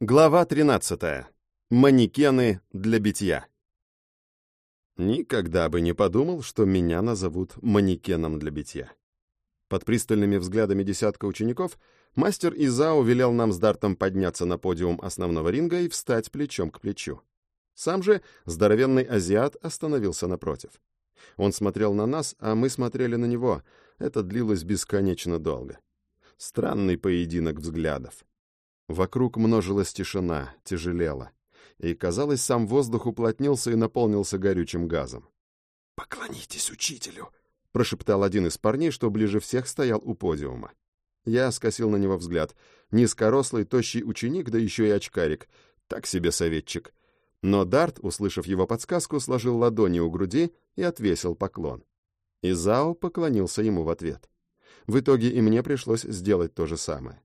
Глава 13. Манекены для битья. Никогда бы не подумал, что меня назовут манекеном для битья. Под пристальными взглядами десятка учеников мастер Изао велел нам с Дартом подняться на подиум основного ринга и встать плечом к плечу. Сам же здоровенный азиат остановился напротив. Он смотрел на нас, а мы смотрели на него. Это длилось бесконечно долго. Странный поединок взглядов. Вокруг множилась тишина, тяжелела. И, казалось, сам воздух уплотнился и наполнился горючим газом. «Поклонитесь учителю!» — прошептал один из парней, что ближе всех стоял у подиума. Я скосил на него взгляд. Низкорослый, тощий ученик, да еще и очкарик. Так себе советчик. Но Дарт, услышав его подсказку, сложил ладони у груди и отвесил поклон. Изао поклонился ему в ответ. В итоге и мне пришлось сделать то же самое.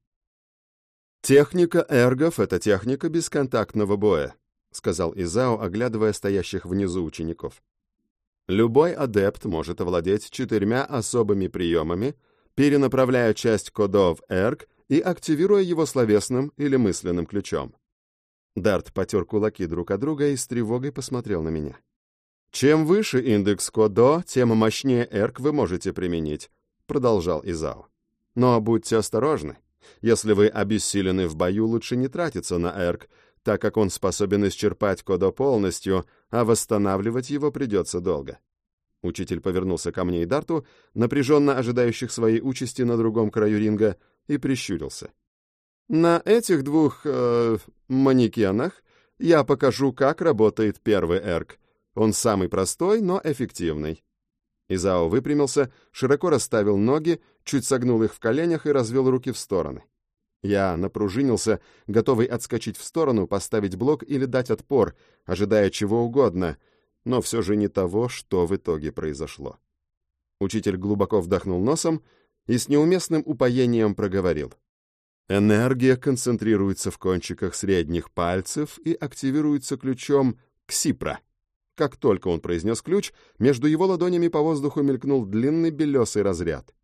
«Техника эргов — это техника бесконтактного боя», — сказал Изао, оглядывая стоящих внизу учеников. «Любой адепт может овладеть четырьмя особыми приемами, перенаправляя часть кодов эрг и активируя его словесным или мысленным ключом». Дарт потер кулаки друг от друга и с тревогой посмотрел на меня. «Чем выше индекс кодо, тем мощнее эрг вы можете применить», — продолжал Изао. «Но будьте осторожны. Если вы обессилены в бою, лучше не тратиться на эрк, так как он способен исчерпать кодо полностью, а восстанавливать его придется долго. Учитель повернулся ко мне и Дарту, напряженно ожидающих своей участи на другом краю ринга, и прищурился. На этих двух э, манекенах я покажу, как работает первый эрк. Он самый простой, но эффективный. Изао выпрямился, широко расставил ноги, чуть согнул их в коленях и развел руки в стороны. Я напружинился, готовый отскочить в сторону, поставить блок или дать отпор, ожидая чего угодно, но все же не того, что в итоге произошло. Учитель глубоко вдохнул носом и с неуместным упоением проговорил. Энергия концентрируется в кончиках средних пальцев и активируется ключом ксипра. Как только он произнес ключ, между его ладонями по воздуху мелькнул длинный белесый разряд.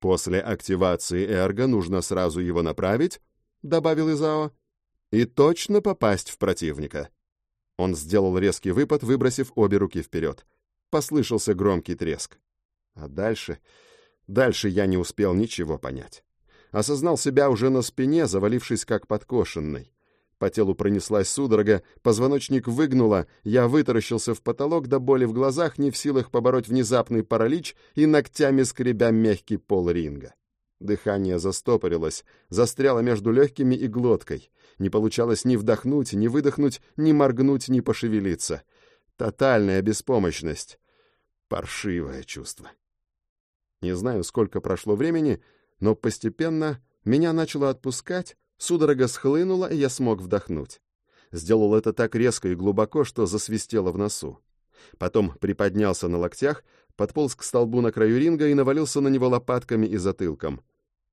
«После активации эрго нужно сразу его направить», — добавил Изао, — «и точно попасть в противника». Он сделал резкий выпад, выбросив обе руки вперед. Послышался громкий треск. А дальше... Дальше я не успел ничего понять. Осознал себя уже на спине, завалившись как подкошенный. По телу пронеслась судорога, позвоночник выгнуло, я вытаращился в потолок до боли в глазах, не в силах побороть внезапный паралич и ногтями скребя мягкий пол ринга. Дыхание застопорилось, застряло между легкими и глоткой. Не получалось ни вдохнуть, ни выдохнуть, ни моргнуть, ни пошевелиться. Тотальная беспомощность. Паршивое чувство. Не знаю, сколько прошло времени, но постепенно меня начало отпускать, Судорога схлынула, и я смог вдохнуть. Сделал это так резко и глубоко, что засвистело в носу. Потом приподнялся на локтях, подполз к столбу на краю ринга и навалился на него лопатками и затылком.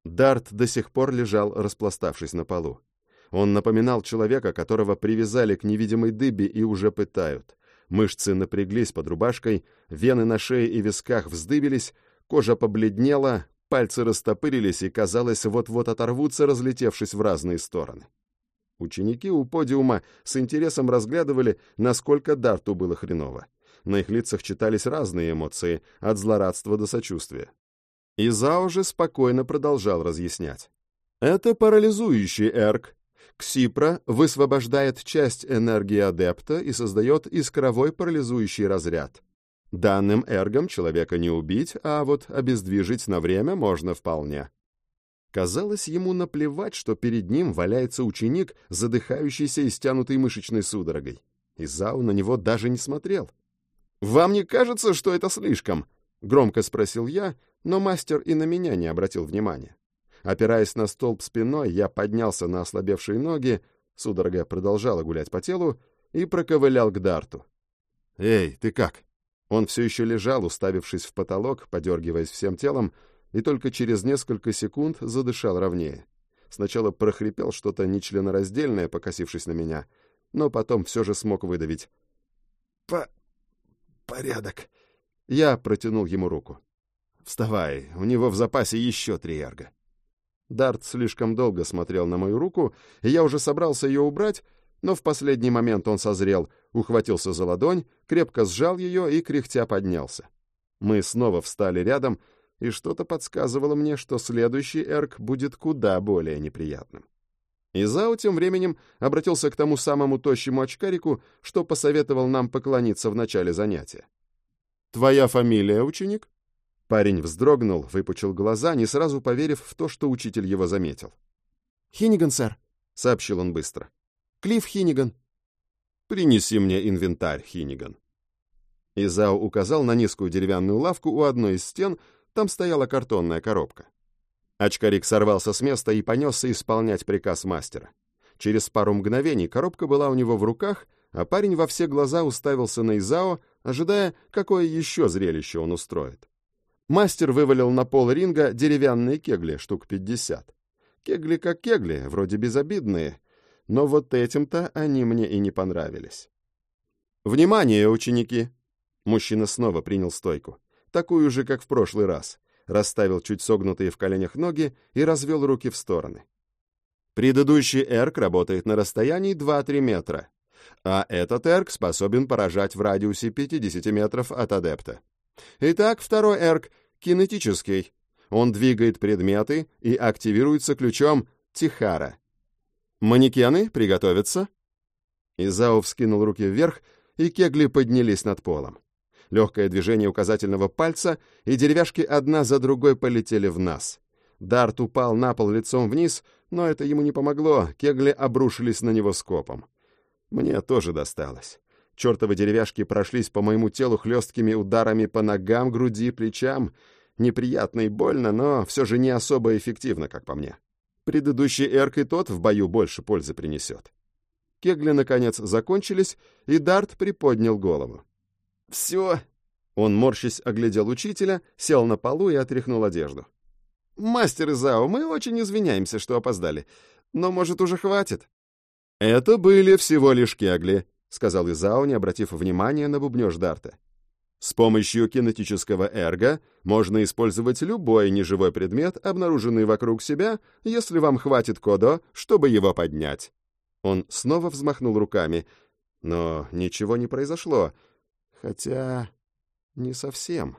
Дарт до сих пор лежал, распластавшись на полу. Он напоминал человека, которого привязали к невидимой дыбе и уже пытают. Мышцы напряглись под рубашкой, вены на шее и висках вздыбились, кожа побледнела, Пальцы растопырились и, казалось, вот-вот оторвутся, разлетевшись в разные стороны. Ученики у подиума с интересом разглядывали, насколько Дарту было хреново. На их лицах читались разные эмоции, от злорадства до сочувствия. Изао же спокойно продолжал разъяснять. Это парализующий эрк. Ксипра высвобождает часть энергии адепта и создает искровой парализующий разряд. Данным эргом человека не убить, а вот обездвижить на время можно вполне. Казалось ему наплевать, что перед ним валяется ученик, задыхающийся и стянутый мышечной судорогой. Изау на него даже не смотрел. «Вам не кажется, что это слишком?» — громко спросил я, но мастер и на меня не обратил внимания. Опираясь на столб спиной, я поднялся на ослабевшие ноги, судорога продолжала гулять по телу, и проковылял к Дарту. «Эй, ты как?» Он все еще лежал, уставившись в потолок, подергиваясь всем телом, и только через несколько секунд задышал ровнее. Сначала прохрипел что-то нечленораздельное, покосившись на меня, но потом все же смог выдавить. «По... порядок». Я протянул ему руку. «Вставай, у него в запасе еще три эрга». Дарт слишком долго смотрел на мою руку, и я уже собрался ее убрать, но в последний момент он созрел, ухватился за ладонь, крепко сжал ее и кряхтя поднялся. Мы снова встали рядом, и что-то подсказывало мне, что следующий эрк будет куда более неприятным. Изао тем временем обратился к тому самому тощему очкарику, что посоветовал нам поклониться в начале занятия. «Твоя фамилия, ученик?» Парень вздрогнул, выпучил глаза, не сразу поверив в то, что учитель его заметил. «Хинниган, сэр», — сообщил он быстро. «Клифф Хинниган». «Принеси мне инвентарь, Хинниган». Изао указал на низкую деревянную лавку у одной из стен, там стояла картонная коробка. Очкарик сорвался с места и понесся исполнять приказ мастера. Через пару мгновений коробка была у него в руках, а парень во все глаза уставился на Изао, ожидая, какое еще зрелище он устроит. Мастер вывалил на пол ринга деревянные кегли, штук пятьдесят. Кегли как кегли, вроде безобидные, но вот этим-то они мне и не понравились. «Внимание, ученики!» Мужчина снова принял стойку, такую же, как в прошлый раз, расставил чуть согнутые в коленях ноги и развел руки в стороны. Предыдущий эрк работает на расстоянии 2-3 метра, а этот эрк способен поражать в радиусе 50 метров от адепта. Итак, второй эрк — кинетический. Он двигает предметы и активируется ключом Тихара. Манекены приготовятся. Изао вскинул руки вверх, и кегли поднялись над полом. Легкое движение указательного пальца, и деревяшки одна за другой полетели в нас. Дарт упал на пол лицом вниз, но это ему не помогло, кегли обрушились на него скопом. Мне тоже досталось. Чертовы деревяшки прошлись по моему телу хлесткими ударами по ногам, груди, плечам. Неприятно и больно, но все же не особо эффективно, как по мне. Предыдущий эрк и тот в бою больше пользы принесет. Кегли, наконец, закончились, и Дарт приподнял голову. «Все!» Он, морщись, оглядел учителя, сел на полу и отряхнул одежду. «Мастер Изао, мы очень извиняемся, что опоздали. Но, может, уже хватит?» «Это были всего лишь кегли», — сказал Изао, не обратив внимания на бубнёж Дарта. «С помощью кинетического эрга можно использовать любой неживой предмет, обнаруженный вокруг себя, если вам хватит кодо, чтобы его поднять». Он снова взмахнул руками, но ничего не произошло, Хотя... не совсем.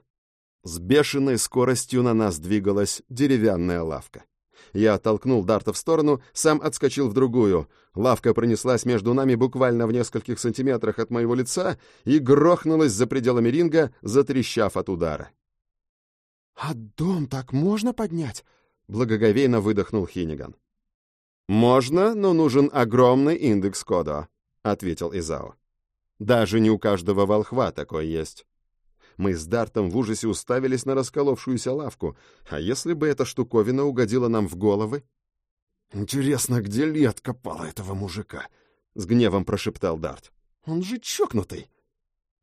С бешеной скоростью на нас двигалась деревянная лавка. Я оттолкнул Дарта в сторону, сам отскочил в другую. Лавка пронеслась между нами буквально в нескольких сантиметрах от моего лица и грохнулась за пределами ринга, затрещав от удара. «А дом так можно поднять?» — благоговейно выдохнул Хиниган. «Можно, но нужен огромный индекс кода», — ответил Изао. Даже не у каждого волхва такой есть. Мы с Дартом в ужасе уставились на расколовшуюся лавку. А если бы эта штуковина угодила нам в головы? «Интересно, где Лет копала этого мужика?» — с гневом прошептал Дарт. «Он же чокнутый!»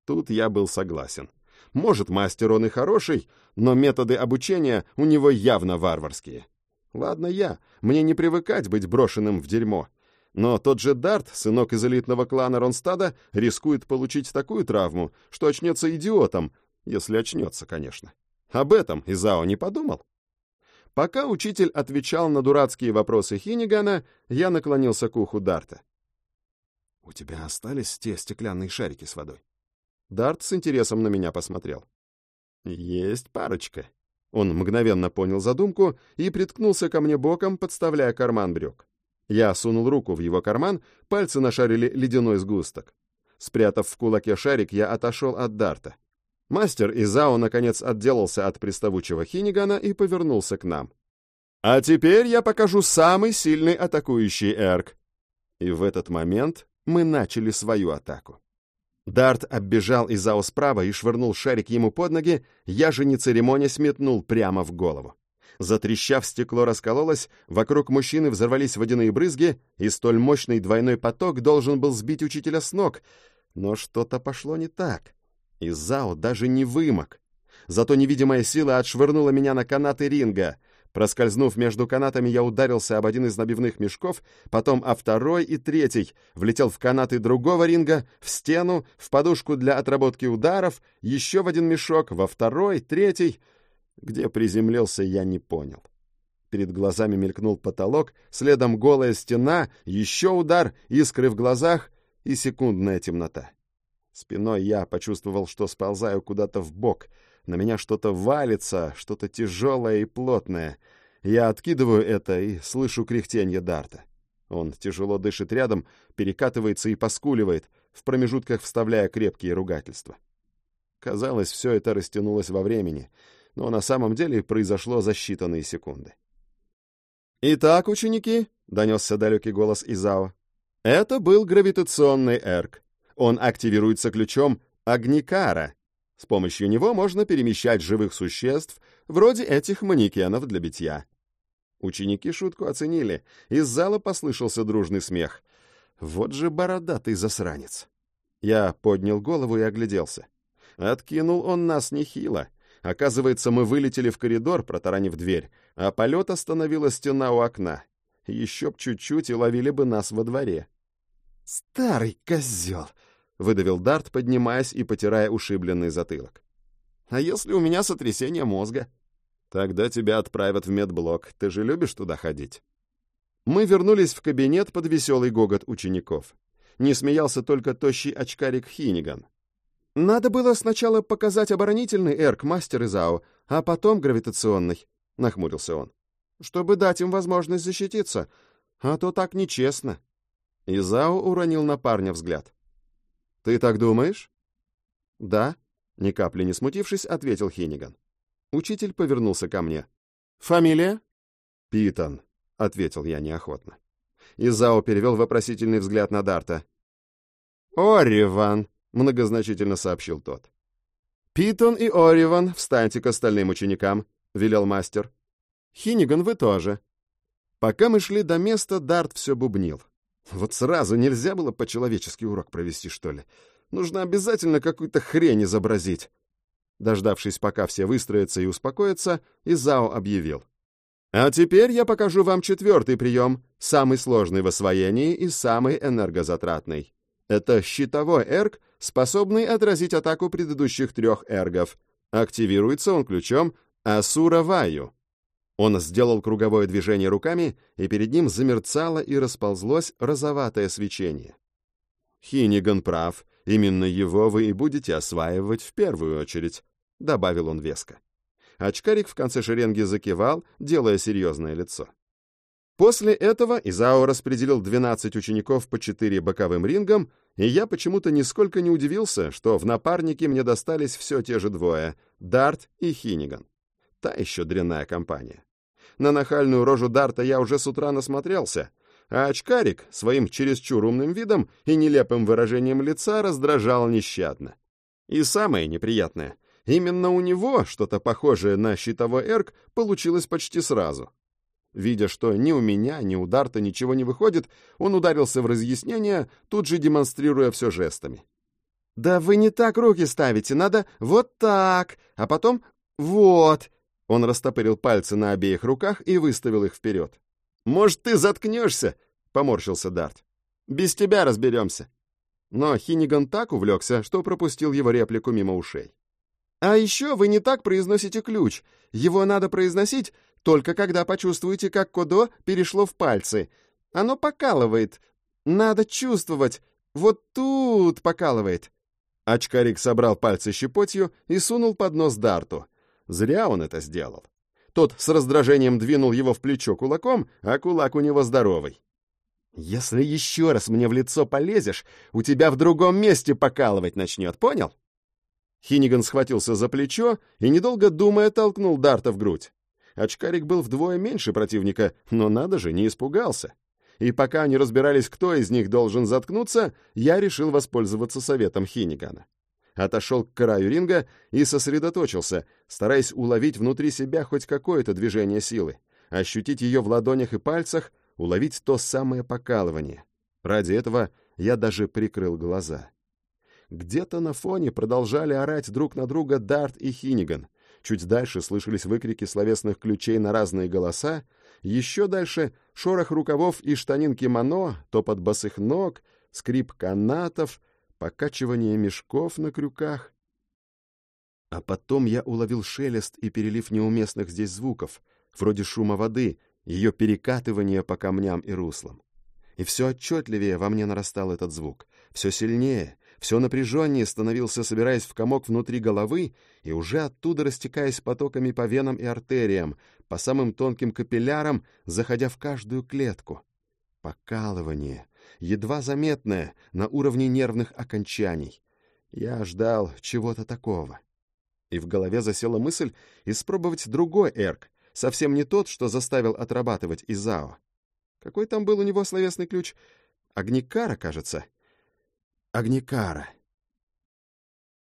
Тут я был согласен. Может, мастер он и хороший, но методы обучения у него явно варварские. Ладно я, мне не привыкать быть брошенным в дерьмо. Но тот же Дарт, сынок из элитного клана Ронстада, рискует получить такую травму, что очнется идиотом, если очнется, конечно. Об этом Изао не подумал. Пока учитель отвечал на дурацкие вопросы Хинигана, я наклонился к уху Дарта. «У тебя остались те стеклянные шарики с водой?» Дарт с интересом на меня посмотрел. «Есть парочка». Он мгновенно понял задумку и приткнулся ко мне боком, подставляя карман брюк. Я сунул руку в его карман, пальцы нашарили ледяной сгусток. Спрятав в кулаке шарик, я отошел от Дарта. Мастер Изао, наконец, отделался от приставучего Хинигана и повернулся к нам. «А теперь я покажу самый сильный атакующий эрк». И в этот момент мы начали свою атаку. Дарт оббежал Изао справа и швырнул шарик ему под ноги, я же не церемонясь метнул прямо в голову. Затрещав, стекло раскололось, вокруг мужчины взорвались водяные брызги, и столь мощный двойной поток должен был сбить учителя с ног. Но что-то пошло не так. И Зао даже не вымок. Зато невидимая сила отшвырнула меня на канаты ринга. Проскользнув между канатами, я ударился об один из набивных мешков, потом о второй и третий, влетел в канаты другого ринга, в стену, в подушку для отработки ударов, еще в один мешок, во второй, третий — где приземлился, я не понял. Перед глазами мелькнул потолок, следом голая стена, еще удар, искры в глазах и секундная темнота. Спиной я почувствовал, что сползаю куда-то в бок. На меня что-то валится, что-то тяжелое и плотное. Я откидываю это и слышу кряхтенье Дарта. Он тяжело дышит рядом, перекатывается и поскуливает, в промежутках вставляя крепкие ругательства. Казалось, все это растянулось во времени, но на самом деле произошло за считанные секунды. «Итак, ученики», — донесся далекий голос Изао, — «это был гравитационный эрк. Он активируется ключом Агникара. С помощью него можно перемещать живых существ, вроде этих манекенов для битья». Ученики шутку оценили. Из зала послышался дружный смех. «Вот же бородатый засранец!» Я поднял голову и огляделся. Откинул он нас нехило. Оказывается, мы вылетели в коридор, протаранив дверь, а полет остановила стена у окна. Еще б чуть-чуть и ловили бы нас во дворе. «Старый козел!» — выдавил Дарт, поднимаясь и потирая ушибленный затылок. «А если у меня сотрясение мозга?» «Тогда тебя отправят в медблок. Ты же любишь туда ходить?» Мы вернулись в кабинет под веселый гогот учеников. Не смеялся только тощий очкарик Хиниган. «Надо было сначала показать оборонительный эрк, мастер Изао, а потом гравитационный», — нахмурился он. «Чтобы дать им возможность защититься, а то так нечестно». Изао уронил на парня взгляд. «Ты так думаешь?» «Да», — ни капли не смутившись, ответил Хиниган. Учитель повернулся ко мне. «Фамилия?» «Питон», — ответил я неохотно. Изао перевел вопросительный взгляд на Дарта. «Ориван», — многозначительно сообщил тот. «Питон и Ориван, встаньте к остальным ученикам», — велел мастер. «Хиниган, вы тоже». Пока мы шли до места, Дарт все бубнил. Вот сразу нельзя было по-человечески урок провести, что ли. Нужно обязательно какую-то хрень изобразить. Дождавшись, пока все выстроятся и успокоятся, Изао объявил. А теперь я покажу вам четвертый прием, самый сложный в освоении и самый энергозатратный. Это щитовой эрг, способный отразить атаку предыдущих трех эргов. Активируется он ключом Асура Ваю. Он сделал круговое движение руками, и перед ним замерцало и расползлось розоватое свечение. Хиниган прав, именно его вы и будете осваивать в первую очередь, добавил он веско. Очкарик в конце шеренги закивал, делая серьезное лицо. После этого Изао распределил 12 учеников по 4 боковым рингам, и я почему-то нисколько не удивился, что в напарнике мне достались все те же двое — Дарт и Хиниган. Та еще дрянная компания. На нахальную рожу Дарта я уже с утра насмотрелся, а очкарик своим чересчур умным видом и нелепым выражением лица раздражал нещадно. И самое неприятное — Именно у него что-то похожее на щитовой эрк получилось почти сразу. Видя, что ни у меня, ни у Дарта ничего не выходит, он ударился в разъяснение, тут же демонстрируя все жестами. «Да вы не так руки ставите, надо вот так, а потом вот». Он растопырил пальцы на обеих руках и выставил их вперед. «Может, ты заткнешься?» — поморщился Дарт. «Без тебя разберемся». Но Хиниган так увлекся, что пропустил его реплику мимо ушей. А еще вы не так произносите ключ. Его надо произносить только когда почувствуете, как кодо перешло в пальцы. Оно покалывает. Надо чувствовать. Вот тут покалывает. Очкарик собрал пальцы щепотью и сунул под нос Дарту. Зря он это сделал. Тот с раздражением двинул его в плечо кулаком, а кулак у него здоровый. «Если еще раз мне в лицо полезешь, у тебя в другом месте покалывать начнет, понял?» Хиниган схватился за плечо и, недолго думая, толкнул Дарта в грудь. Очкарик был вдвое меньше противника, но надо же, не испугался. И пока они разбирались, кто из них должен заткнуться, я решил воспользоваться советом Хинигана. Отошел к краю ринга и сосредоточился, стараясь уловить внутри себя хоть какое-то движение силы, ощутить ее в ладонях и пальцах, уловить то самое покалывание. Ради этого я даже прикрыл глаза. Где-то на фоне продолжали орать друг на друга Дарт и Хиниган. Чуть дальше слышались выкрики словесных ключей на разные голоса, еще дальше — шорох рукавов и штанин кимоно, топот босых ног, скрип канатов, покачивание мешков на крюках. А потом я уловил шелест и перелив неуместных здесь звуков, вроде шума воды, ее перекатывания по камням и руслам. И все отчетливее во мне нарастал этот звук. Все сильнее, все напряженнее становился, собираясь в комок внутри головы и уже оттуда растекаясь потоками по венам и артериям, по самым тонким капиллярам, заходя в каждую клетку. Покалывание, едва заметное, на уровне нервных окончаний. Я ждал чего-то такого. И в голове засела мысль испробовать другой эрк, совсем не тот, что заставил отрабатывать Изао. Какой там был у него словесный ключ? Огникара, кажется. Огникара.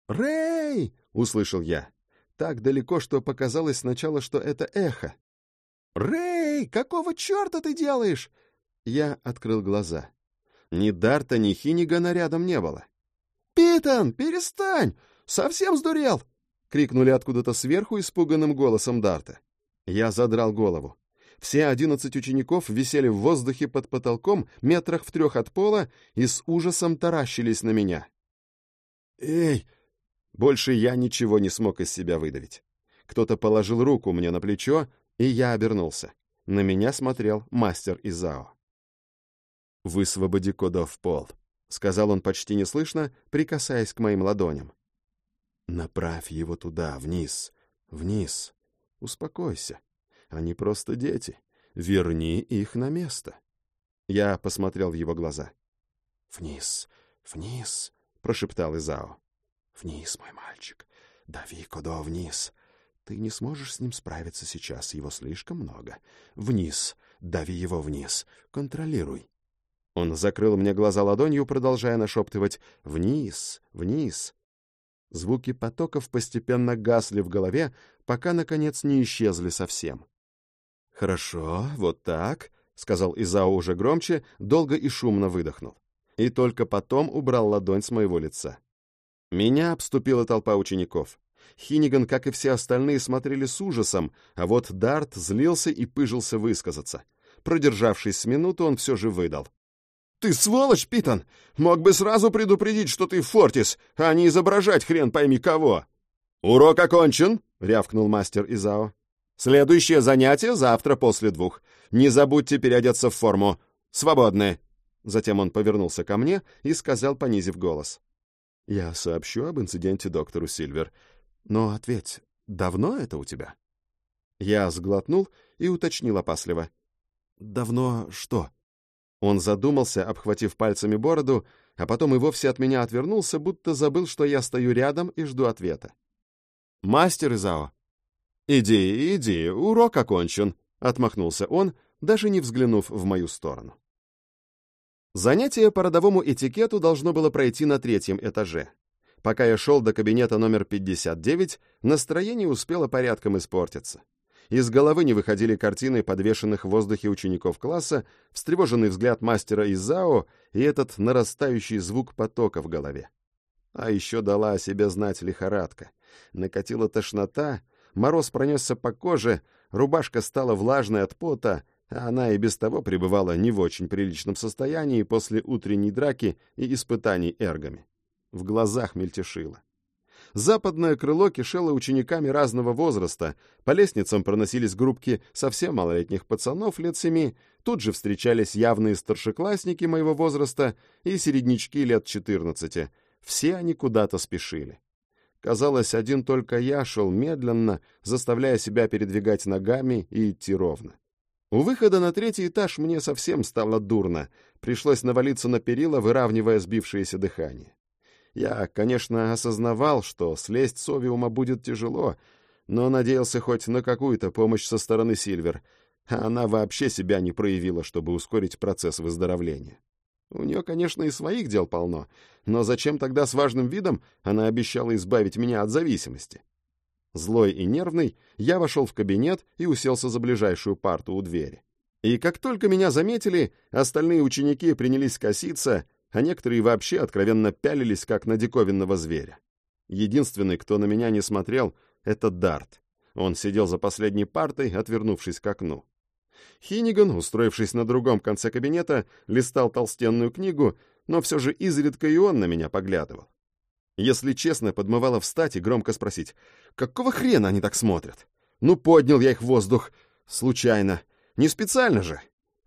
«Рэй!» — услышал я. Так далеко, что показалось сначала, что это эхо. «Рэй, какого черта ты делаешь?» Я открыл глаза. Ни Дарта, ни Хинигана рядом не было. «Питон, перестань! Совсем сдурел!» — крикнули откуда-то сверху испуганным голосом Дарта. Я задрал голову. Все одиннадцать учеников висели в воздухе под потолком, метрах в трех от пола, и с ужасом таращились на меня. «Эй!» Больше я ничего не смог из себя выдавить. Кто-то положил руку мне на плечо, и я обернулся. На меня смотрел мастер Изао. «Высвободи Кодо в пол», — сказал он почти неслышно, прикасаясь к моим ладоням. «Направь его туда, вниз, вниз. Успокойся. Они просто дети. Верни их на место. Я посмотрел в его глаза. «Вниз, вниз», — прошептал Изао. «Вниз, мой мальчик. Дави Кодо вниз. Ты не сможешь с ним справиться сейчас, его слишком много. Вниз, дави его вниз. Контролируй». Он закрыл мне глаза ладонью, продолжая нашептывать «Вниз, вниз». Звуки потоков постепенно гасли в голове, пока, наконец, не исчезли совсем. «Хорошо, вот так», — сказал Изао уже громче, долго и шумно выдохнул. И только потом убрал ладонь с моего лица. Меня обступила толпа учеников. Хиниган, как и все остальные, смотрели с ужасом, а вот Дарт злился и пыжился высказаться. Продержавшись с минуту, он все же выдал. «Ты сволочь, Питон! Мог бы сразу предупредить, что ты Фортис, а не изображать хрен пойми кого!» «Урок окончен!» — рявкнул мастер Изао. Следующее занятие завтра после двух. Не забудьте переодеться в форму. Свободны!» Затем он повернулся ко мне и сказал, понизив голос. «Я сообщу об инциденте доктору Сильвер. Но ответь, давно это у тебя?» Я сглотнул и уточнил опасливо. «Давно что?» Он задумался, обхватив пальцами бороду, а потом и вовсе от меня отвернулся, будто забыл, что я стою рядом и жду ответа. «Мастер Изао, «Иди, иди, урок окончен», — отмахнулся он, даже не взглянув в мою сторону. Занятие по родовому этикету должно было пройти на третьем этаже. Пока я шел до кабинета номер 59, настроение успело порядком испортиться. Из головы не выходили картины подвешенных в воздухе учеников класса, встревоженный взгляд мастера Изао и этот нарастающий звук потока в голове. А еще дала о себе знать лихорадка. Накатила тошнота, Мороз пронесся по коже, рубашка стала влажной от пота, а она и без того пребывала не в очень приличном состоянии после утренней драки и испытаний эргами. В глазах мельтешило. Западное крыло кишело учениками разного возраста, по лестницам проносились группки совсем малолетних пацанов лет семи, тут же встречались явные старшеклассники моего возраста и середнячки лет четырнадцати. Все они куда-то спешили. Казалось, один только я шел медленно, заставляя себя передвигать ногами и идти ровно. У выхода на третий этаж мне совсем стало дурно. Пришлось навалиться на перила, выравнивая сбившееся дыхание. Я, конечно, осознавал, что слезть с Овиума будет тяжело, но надеялся хоть на какую-то помощь со стороны Сильвер, она вообще себя не проявила, чтобы ускорить процесс выздоровления. У нее, конечно, и своих дел полно, но зачем тогда с важным видом она обещала избавить меня от зависимости? Злой и нервный, я вошел в кабинет и уселся за ближайшую парту у двери. И как только меня заметили, остальные ученики принялись коситься, а некоторые вообще откровенно пялились, как на диковинного зверя. Единственный, кто на меня не смотрел, — это Дарт. Он сидел за последней партой, отвернувшись к окну. Хиниган, устроившись на другом конце кабинета, листал толстенную книгу, но все же изредка и он на меня поглядывал. Если честно, подмывало встать и громко спросить, какого хрена они так смотрят? Ну, поднял я их в воздух. Случайно. Не специально же.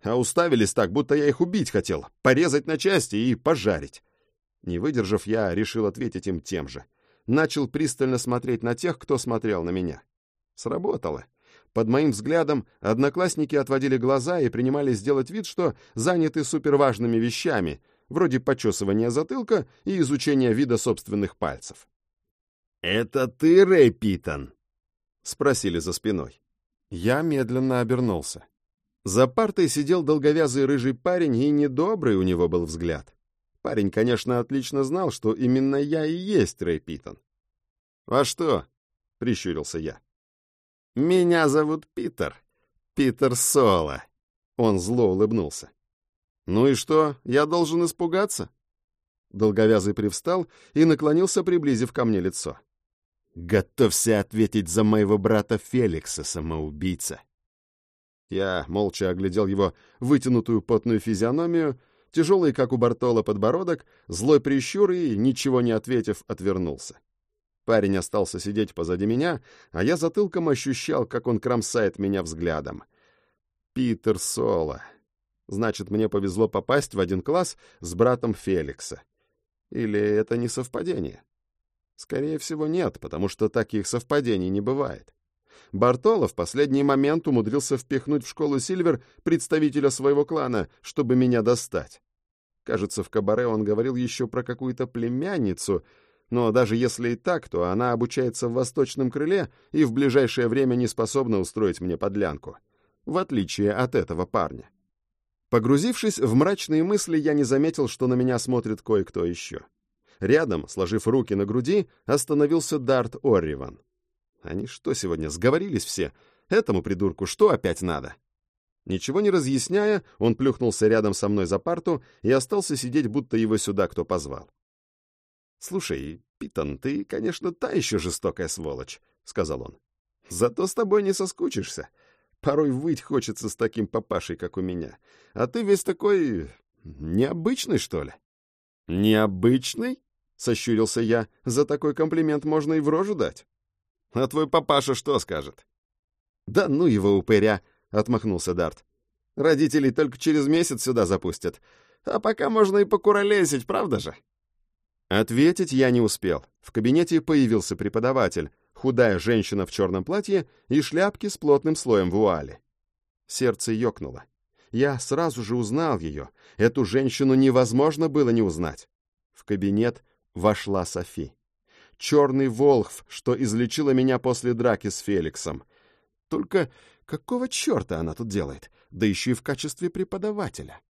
А уставились так, будто я их убить хотел, порезать на части и пожарить. Не выдержав, я решил ответить им тем же. Начал пристально смотреть на тех, кто смотрел на меня. Сработало. Под моим взглядом одноклассники отводили глаза и принимались делать вид, что заняты суперважными вещами, вроде почесывания затылка и изучения вида собственных пальцев. «Это ты, Рэй Питон?» — спросили за спиной. Я медленно обернулся. За партой сидел долговязый рыжий парень, и недобрый у него был взгляд. Парень, конечно, отлично знал, что именно я и есть Рэй Питон. «А что?» — прищурился я. «Меня зовут Питер. Питер Соло». Он зло улыбнулся. «Ну и что, я должен испугаться?» Долговязый привстал и наклонился, приблизив ко мне лицо. «Готовься ответить за моего брата Феликса, самоубийца!» Я молча оглядел его вытянутую потную физиономию, тяжелый, как у Бартола, подбородок, злой прищур и, ничего не ответив, отвернулся. Парень остался сидеть позади меня, а я затылком ощущал, как он кромсает меня взглядом. Питер Соло. Значит, мне повезло попасть в один класс с братом Феликса. Или это не совпадение? Скорее всего, нет, потому что таких совпадений не бывает. Бартоло в последний момент умудрился впихнуть в школу Сильвер представителя своего клана, чтобы меня достать. Кажется, в кабаре он говорил еще про какую-то племянницу, но даже если и так, то она обучается в восточном крыле и в ближайшее время не способна устроить мне подлянку, в отличие от этого парня. Погрузившись в мрачные мысли, я не заметил, что на меня смотрит кое-кто еще. Рядом, сложив руки на груди, остановился Дарт Орриван. Они что сегодня, сговорились все? Этому придурку что опять надо? Ничего не разъясняя, он плюхнулся рядом со мной за парту и остался сидеть, будто его сюда кто позвал. «Слушай, Питон, ты, конечно, та еще жестокая сволочь», — сказал он. «Зато с тобой не соскучишься. Порой выть хочется с таким папашей, как у меня. А ты весь такой... необычный, что ли?» «Необычный?» — сощурился я. «За такой комплимент можно и в рожу дать». «А твой папаша что скажет?» «Да ну его упыря!» — отмахнулся Дарт. «Родителей только через месяц сюда запустят. А пока можно и покуролесить, правда же?» Ответить я не успел. В кабинете появился преподаватель, худая женщина в черном платье и шляпке с плотным слоем вуали. Сердце ёкнуло. Я сразу же узнал ее. Эту женщину невозможно было не узнать. В кабинет вошла Софи. Черный волхв, что излечила меня после драки с Феликсом. Только какого черта она тут делает? Да еще и в качестве преподавателя.